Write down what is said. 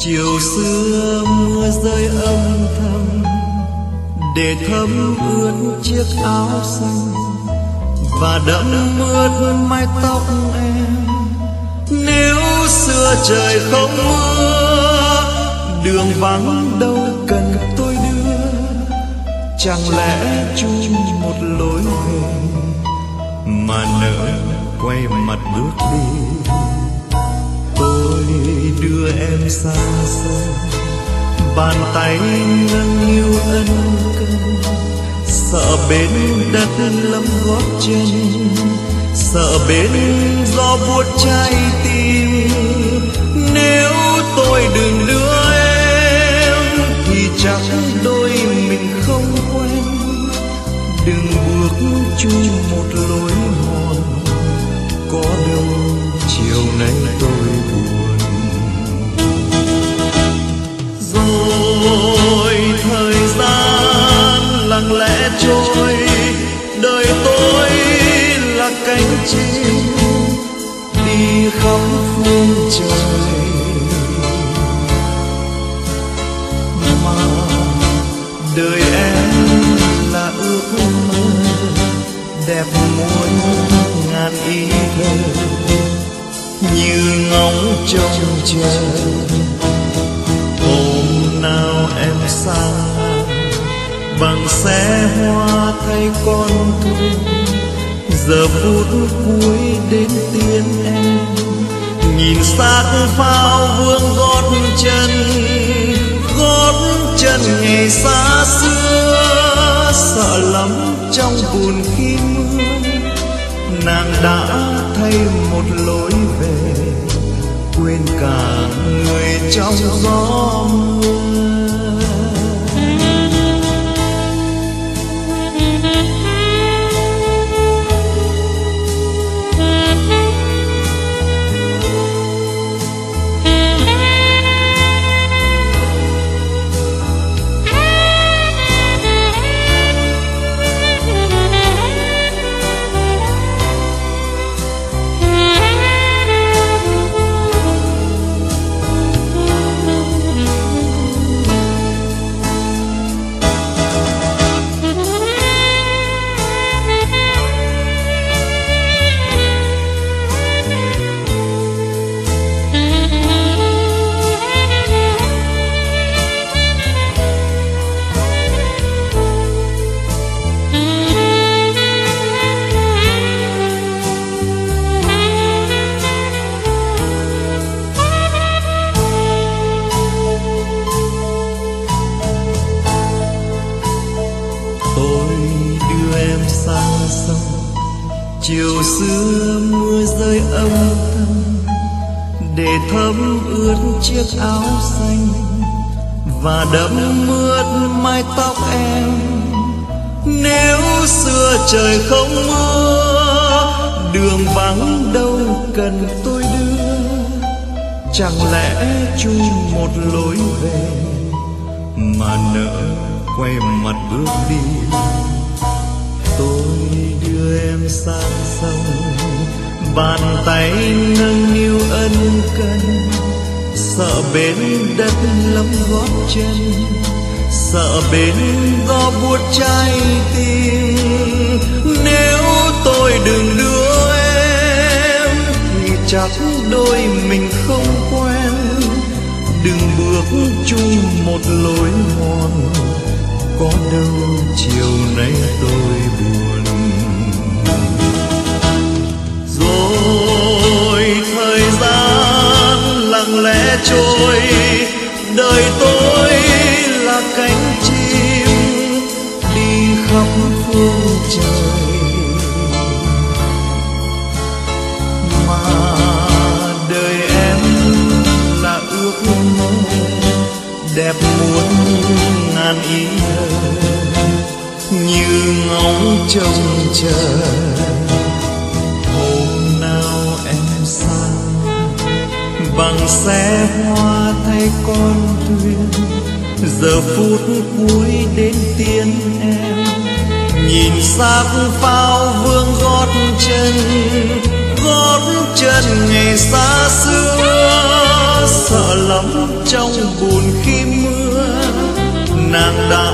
chiều xưa mưa rơi âm thầm, để thấm ướt chiếc áo xanh, và đẫm mướt mái tóc em. Nếu xưa trời không mưa, đường vắng đâu cần tôi đưa. Chẳng lẽ chung một lối về, mà nỡ quay mặt bước đi? Đưa em xa sông bàn tay nâng niu ân cần, sợ bên đất lấm gót chân sợ bên gió buốt trái tim, nếu tôi đừng đưa em thì chắc đôi mình không quen. Đừng bước chung một lối mòn, có đâu chiều nay tôi lặng lẽ trôi, đời tôi là cánh chim đi khắp phương trời. Mà đời em là ước mơ đẹp muôn ngàn ý thơ như ngóng trông chờ. Hôm nào em sang bằng xe hoa thay con thuyền. Giờ phút cuối đến tiên em, nhìn xác phao vương gót chân gót chân ngày xa xưa, sợ lắm trong buồn khi mưa. Nàng đã thay một lối về, quên cả người trong gió. Chiều xưa mưa rơi âm thầm để thấm ướt chiếc áo xanh và đẫm mướt mái tóc em. Nếu xưa trời không mưa, đường vắng đâu cần tôi đưa. Chẳng lẽ chung một lối về mà nỡ quay mặt bước đi? Tôi đưa em sang sông. Bàn tay nâng niu ân cần, sợ bến đất lấm gót chân, sợ bến gió buốt trái tim. Nếu tôi đừng đưa em, thì chắc đôi mình không quen. Đừng bước chung một lối mòn có đâu, chiều nay tôi buồn rồi thời gian lặng lẽ trôi, đời tôi là cánh chim đi khắp phương trời mà đời em là ước mơ đẹp muốn ngàn ý như ngóng trông chờ. Hôm nào em sang, bằng xe hoa thay con thuyền, giờ phút cuối đến tiên em. Nhìn xác phao vương gót chân gót chân ngày xa xưa, sợ lắm trong buồn khi nàng đã thay một